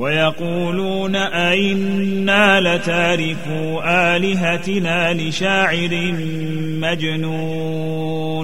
ويقولون أئنا لتاركوا آلهتنا لشاعر مجنون.